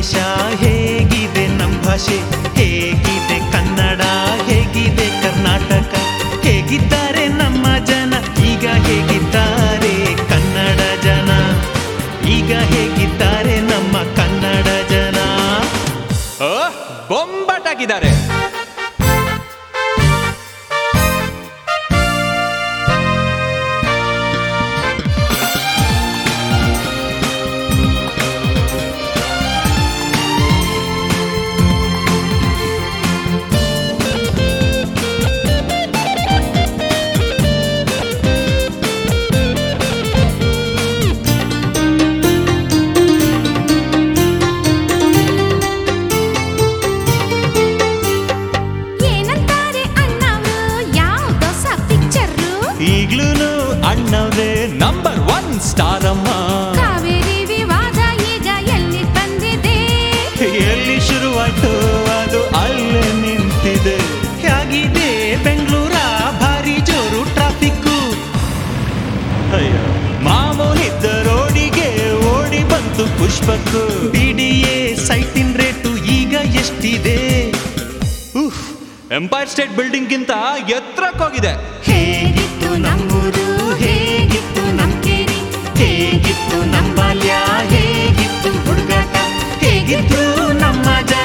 ದೇಶ ಹೇಗಿದೆ ನಮ್ಮ ಭಾಷೆ? ಹೇಗಿದೆ ಕನ್ನಡ? ಹೇಗಿದೆ ಕರ್ನಾಟಕ? ಹೇಗಿದ್ದಾರೆ ನಮ್ಮ ಜನ? ಈಗ ಹೇಗಿದ್ದಾರೆ ಕನ್ನಡ ಜನ? ಈಗ ಹೇಗಿದ್ದಾರೆ ನಮ್ಮ ಕನ್ನಡ ಜನ? ಬೊಂಬಾಟಾಗಿದ್ದಾರೆ. ಬೆಂಗಳೂರ ಭಾರಿ ಜೋರು ಟ್ರಾಫಿಕ್ಕು ಮಾಮೂಲಿದ್ದ ರೋಡಿಗೆ ಓಡಿ ಬಂತು ಪುಷ್ಪಕ್ಕು. ಬಿಡಿಎ ಸೈಟಿನ್ ರೇಟು ಈಗ ಎಷ್ಟಿದೆ? ಉಫ್ ಎಂಪೈರ್ ಸ್ಟೇಟ್ ಬಿಲ್ಡಿಂಗ್ ಗಿಂತ ಎತ್ತರಕ್ಕೋಗಿದೆ. ಹೇಗಿತ್ತು ನಮ್ಮೂರು ಹೇಗಿತ್ತು ನಮ್ಮ ಕೇರಿ? ಹೇಗಿತ್ತು ನಮ್ಮ ಬಾಲ್ಯ ಹೇಗಿತ್ತು ಹುಡುಗಾಟ? ಹೇಗಿತ್ತು ನಮ್ಮ ಜನ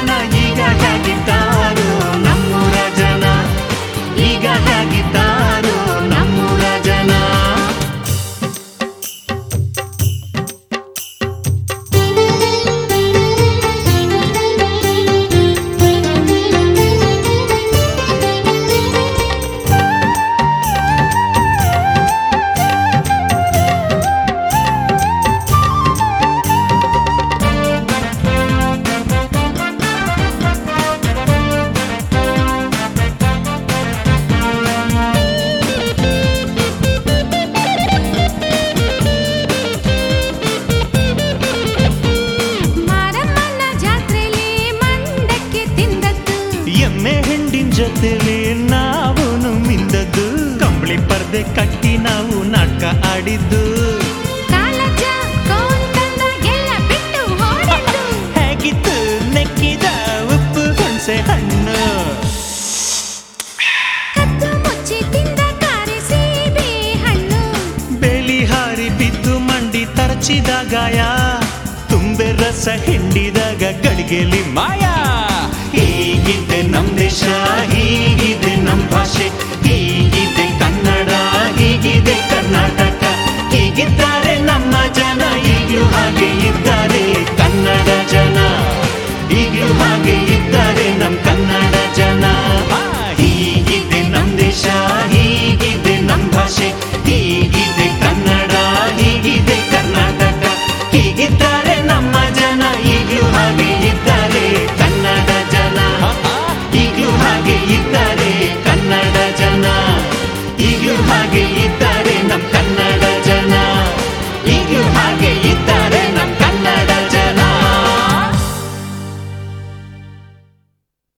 ನಾವು ಮಿಂದದ್ದು ಕಂಬಳಿ ಪರ್ದೆ ಕಟ್ಟಿ ನಾವು ನಾಟಕ ಆಡಿದ್ದು. ಹೇಗಿತ್ತು ನೆಕ್ಕಿದ ಉಪ್ಪು ಹುಣಸೆ ಹಣ್ಣು. ಬೆಲಿ ಹಾರಿ ಬಿದ್ದು ಮಂಡಿ ತರಚಿದ ಗಾಯ. ತುಂಬೆ ರಸ ಹಿಂಡಿದಾಗ ಗಳಿಗೆಲಿ ಮಾಯಾ. ಹೀಗಿದೆ ನಮ್ ದೇಶ ಹೀಗಿದೆ ನಮ್ ಭಾಷೆ